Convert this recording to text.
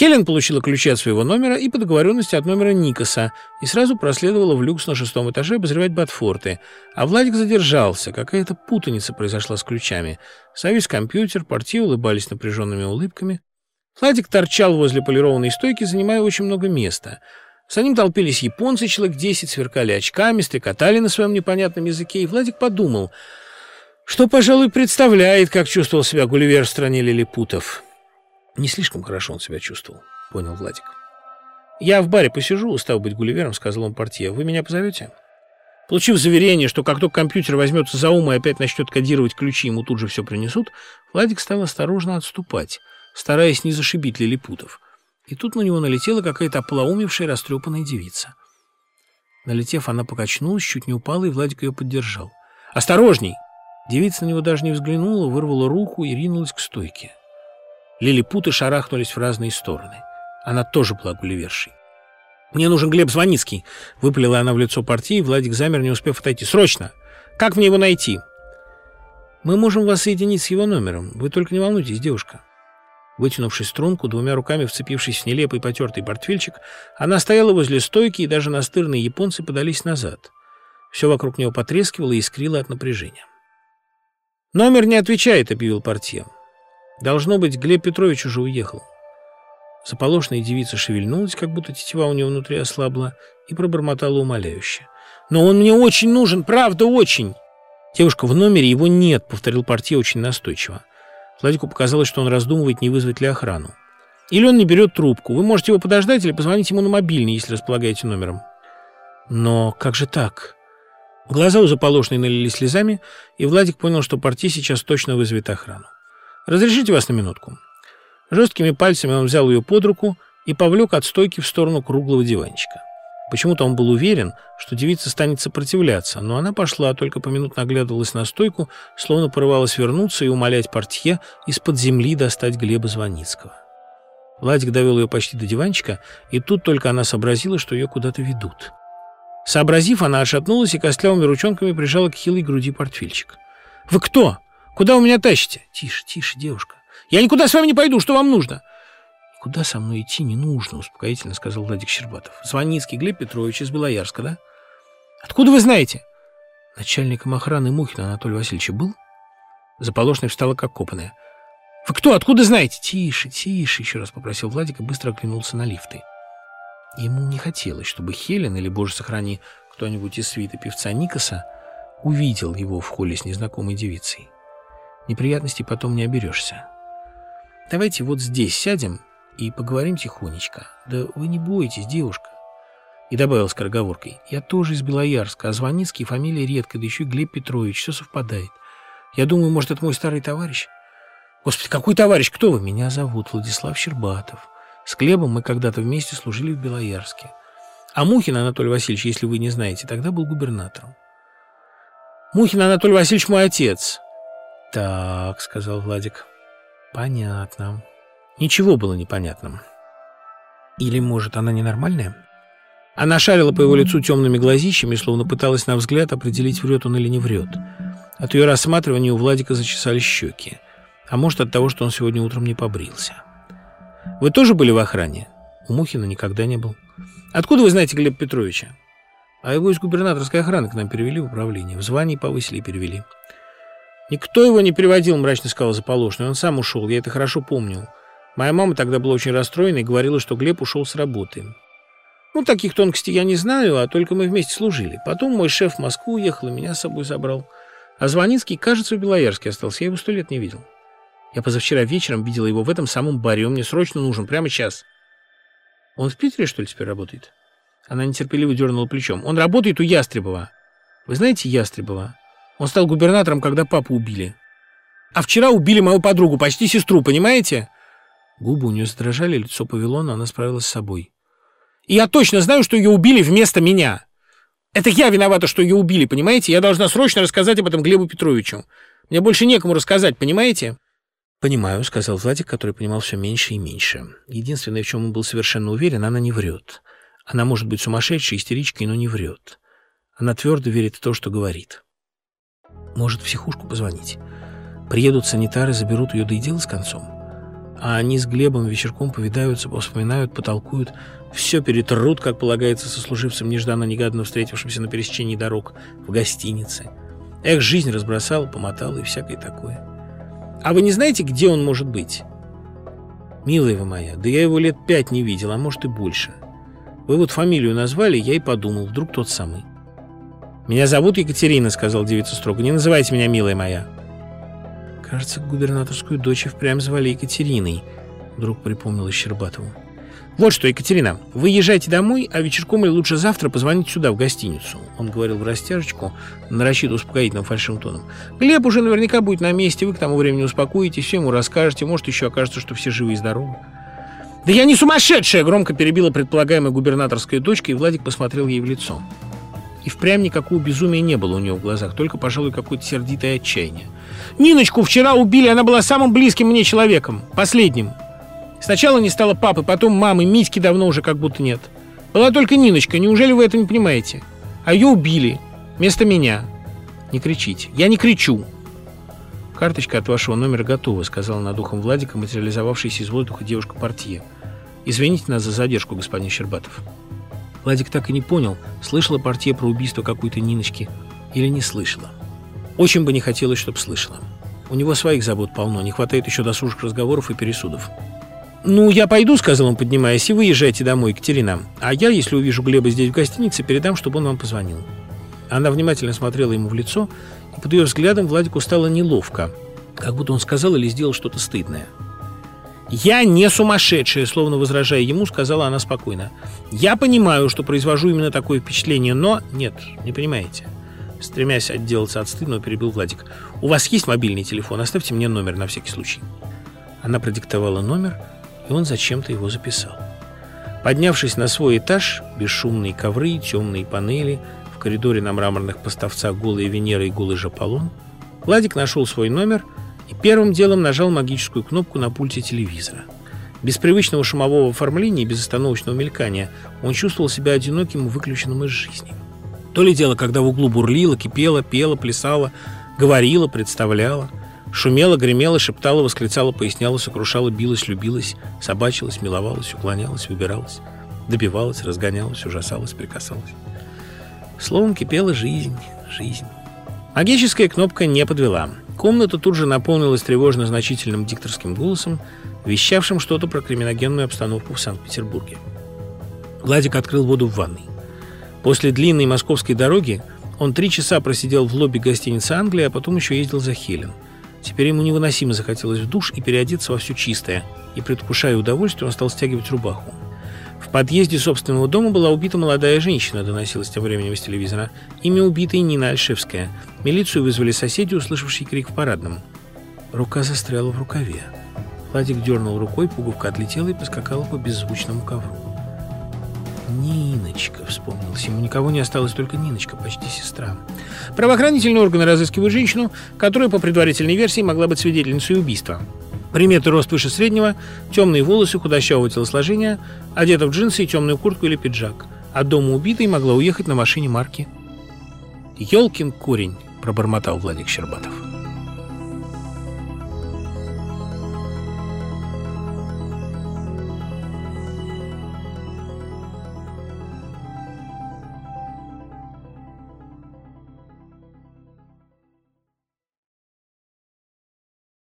Хелен получила ключи от своего номера и по договоренности от номера Никаса и сразу проследовала в люкс на шестом этаже обозревать Батфорты. А Владик задержался. Какая-то путаница произошла с ключами. Завис компьютер, партии улыбались напряженными улыбками. Владик торчал возле полированной стойки, занимая очень много места. За ним толпились японцы, человек десять, сверкали очками, стрекотали на своем непонятном языке, и Владик подумал, что, пожалуй, представляет, как чувствовал себя Гулливер в стране лилипутов. Не слишком хорошо он себя чувствовал, понял Владик. «Я в баре посижу, устав быть Гулливером», — сказал он портье. «Вы меня позовете?» Получив заверение, что как только компьютер возьмется за ум и опять начнет кодировать ключи, ему тут же все принесут, Владик стал осторожно отступать, стараясь не зашибить лилипутов. И тут на него налетела какая-то ополоумевшая растрепанная девица. Налетев, она покачнулась, чуть не упала, и Владик ее поддержал. «Осторожней!» Девица на него даже не взглянула, вырвала руку и ринулась к стойке. Лилипуты шарахнулись в разные стороны. Она тоже была гулливершей. «Мне нужен Глеб Звоницкий», — выпалила она в лицо партии, Владик замер, не успев отойти. «Срочно! Как мне его найти?» «Мы можем вас соединить с его номером. Вы только не волнуйтесь, девушка». Вытянувшись струнку, двумя руками вцепившись в нелепый потертый портфельчик, она стояла возле стойки, и даже настырные японцы подались назад. Все вокруг нее потрескивало и искрило от напряжения. «Номер не отвечает», — объявил портье. Должно быть, Глеб Петрович уже уехал. Заполошная девица шевельнулась, как будто тетива у нее внутри ослабла, и пробормотала умоляюще. «Но он мне очень нужен, правда, очень!» «Девушка, в номере его нет», — повторил партия очень настойчиво. Владику показалось, что он раздумывает, не вызвать ли охрану. «Или он не берет трубку. Вы можете его подождать или позвонить ему на мобильный, если располагаете номером». «Но как же так?» Глаза у заполошной налились слезами, и Владик понял, что партия сейчас точно вызовет охрану. «Разрешите вас на минутку?» Жесткими пальцами он взял ее под руку и повлек от стойки в сторону круглого диванчика. Почему-то он был уверен, что девица станет сопротивляться, но она пошла, только поминутно оглядывалась на стойку, словно порывалась вернуться и умолять портье из-под земли достать Глеба Звоницкого. Владик довел ее почти до диванчика, и тут только она сообразила, что ее куда-то ведут. Сообразив, она отшатнулась и костлявыми ручонками прижала к хилой груди портфельчик. «Вы кто?» Куда вы меня тащите? Тише, тише, девушка. Я никуда с вами не пойду. Что вам нужно? Куда со мной идти не нужно, успокоительно сказал Владик Щербатов. Звоницкий Глеб Петрович из Белоярска, да? Откуда вы знаете? Начальником охраны Мухина Анатолий Васильевич был? Заполошная встала как копанная. «Вы кто? Откуда знаете?» «Тише, тише!» — еще раз попросил Владик и быстро оглянулся на лифты. Ему не хотелось, чтобы Хелен или, боже сохрани, кто-нибудь из свита певца Никаса увидел его в холле с незнакомой девицей. Неприятностей потом не оберешься. Давайте вот здесь сядем и поговорим тихонечко. Да вы не бойтесь, девушка. И добавил скороговоркой. Я тоже из Белоярска, а Звоницкий фамилия редкая, да еще и Глеб Петрович. Все совпадает. Я думаю, может, это мой старый товарищ? Господи, какой товарищ? Кто вы? Меня зовут Владислав Щербатов. С Глебом мы когда-то вместе служили в Белоярске. А Мухин Анатолий Васильевич, если вы не знаете, тогда был губернатором. Мухин Анатолий Васильевич мой отец. «Так», — сказал Владик. «Понятно». Ничего было непонятным. Или, может, она ненормальная? Она шарила по его лицу темными глазищами, словно пыталась на взгляд определить, врет он или не врет. От ее рассматривания у Владика зачесали щеки. А может, от того, что он сегодня утром не побрился. «Вы тоже были в охране?» У Мухина никогда не был. «Откуда вы знаете Глеба Петровича?» «А его из губернаторской охраны к нам перевели в управление. В звании повысили и перевели». «Никто его не переводил», — мрачно сказал Заполошный. «Он сам ушел, я это хорошо помню. Моя мама тогда была очень расстроена и говорила, что Глеб ушел с работы. Ну, таких тонкостей я не знаю, а только мы вместе служили. Потом мой шеф в Москву уехал и меня с собой забрал. А Звоницкий, кажется, в Белоярске остался. Я его сто лет не видел. Я позавчера вечером видела его в этом самом баре. Он мне срочно нужен, прямо сейчас. Он в Питере, что ли, теперь работает?» Она нетерпеливо дернула плечом. «Он работает у Ястребова. Вы знаете Ястребова?» Он стал губернатором, когда папу убили. А вчера убили мою подругу, почти сестру, понимаете? Губы у нее задрожали, лицо повело, но она справилась с собой. И я точно знаю, что ее убили вместо меня. Это я виновата, что ее убили, понимаете? Я должна срочно рассказать об этом Глебу Петровичу. Мне больше некому рассказать, понимаете? «Понимаю», — сказал Владик, который понимал все меньше и меньше. Единственное, в чем он был совершенно уверен, она не врет. Она может быть сумасшедшей, истеричкой, но не врет. Она твердо верит в то, что говорит. Может, в психушку позвонить? Приедут санитары, заберут ее, да и дело с концом. А они с Глебом вечерком повидаются, вспоминают, потолкуют, все перетрут, как полагается сослуживцам, нежданно-негаданно встретившимся на пересечении дорог, в гостинице. Эх, жизнь разбросала, помотала и всякое такое. А вы не знаете, где он может быть? Милая вы моя, да я его лет пять не видел, а может и больше. Вы вот фамилию назвали, я и подумал, вдруг тот самый. «Меня зовут Екатерина», — сказал девица строго. «Не называйте меня, милая моя». Кажется, губернаторскую дочь впрямь звали Екатериной, вдруг припомнила Щербатову. «Вот что, Екатерина, вы езжайте домой, а вечерком или лучше завтра позвоните сюда, в гостиницу». Он говорил в растяжечку, нарочито успокоительным фальшивым тоном. «Глеб уже наверняка будет на месте, вы к тому времени успокоитесь, все ему расскажете, может, еще окажется, что все живы и здоровы». «Да я не сумасшедшая!» — громко перебила предполагаемая губернаторская дочка, и Владик посмотрел ей в лицо. И впрямь никакого безумия не было у нее в глазах, только, пожалуй, какое-то сердитое отчаяние. «Ниночку вчера убили, она была самым близким мне человеком, последним. Сначала не стало папы, потом мамы, Митьки давно уже как будто нет. Была только Ниночка, неужели вы это не понимаете? А ее убили, вместо меня. Не кричите. Я не кричу!» «Карточка от вашего номера готова», — сказала над ухом Владика, материализовавшаяся из воздуха девушка-портье. «Извините нас за задержку, господин Щербатов». Владик так и не понял, слышала портье про убийство какой-то Ниночки или не слышала. Очень бы не хотелось, чтобы слышала. У него своих забот полно, не хватает еще досужих разговоров и пересудов. «Ну, я пойду», — сказал он, поднимаясь, — «и вы езжайте домой, Екатерина. А я, если увижу Глеба здесь в гостинице, передам, чтобы он вам позвонил». Она внимательно смотрела ему в лицо, и под ее взглядом Владику стало неловко, как будто он сказал или сделал что-то стыдное. «Я не сумасшедшая», словно возражая ему, сказала она спокойно. «Я понимаю, что произвожу именно такое впечатление, но...» «Нет, не понимаете». Стремясь отделаться от стыдного, перебил Владик. «У вас есть мобильный телефон? Оставьте мне номер на всякий случай». Она продиктовала номер, и он зачем-то его записал. Поднявшись на свой этаж, бесшумные ковры, темные панели, в коридоре на мраморных поставцах голые Венера и голый Жаполон, Владик нашел свой номер – первым делом нажал магическую кнопку на пульте телевизора. Без привычного шумового оформления и безостановочного мелькания он чувствовал себя одиноким и выключенным из жизни. То ли дело, когда в углу бурлило, кипело, пело, плясало, говорило, представляло, шумело, гремело, шептало, восклицало, поясняло, сокрушало, билось, любилось, собачилось, миловалось, уклонялось, выбиралось, добивалось, разгонялось, ужасалось, прикасалось. Словом, кипела жизнь, жизнь. Магическая кнопка не подвела. Комната тут же наполнилась тревожно-значительным дикторским голосом, вещавшим что-то про криминогенную обстановку в Санкт-Петербурге. Владик открыл воду в ванной. После длинной московской дороги он три часа просидел в лобби гостиницы «Англия», а потом еще ездил за Хелен. Теперь ему невыносимо захотелось в душ и переодеться во все чистое, и, предвкушая удовольствие, он стал стягивать рубаху. В подъезде собственного дома была убита молодая женщина, доносилась тем временем из телевизора. Имя убитой Нина Альшевская. Милицию вызвали соседи, услышавшие крик в парадном. Рука застряла в рукаве. Владик дернул рукой, пуговка отлетела и поскакала по беззвучному ковру. «Ниночка», — вспомнилось ему. Никого не осталось, только Ниночка, почти сестра. Правоохранительные органы разыскивают женщину, которая, по предварительной версии, могла быть свидетельницей убийства. Приметы рост выше среднего, темные волосы, худощавого телосложения, одета в джинсы и темную куртку или пиджак. От дома убитой могла уехать на машине марки. «Елкин корень», — пробормотал Владик Щербатов.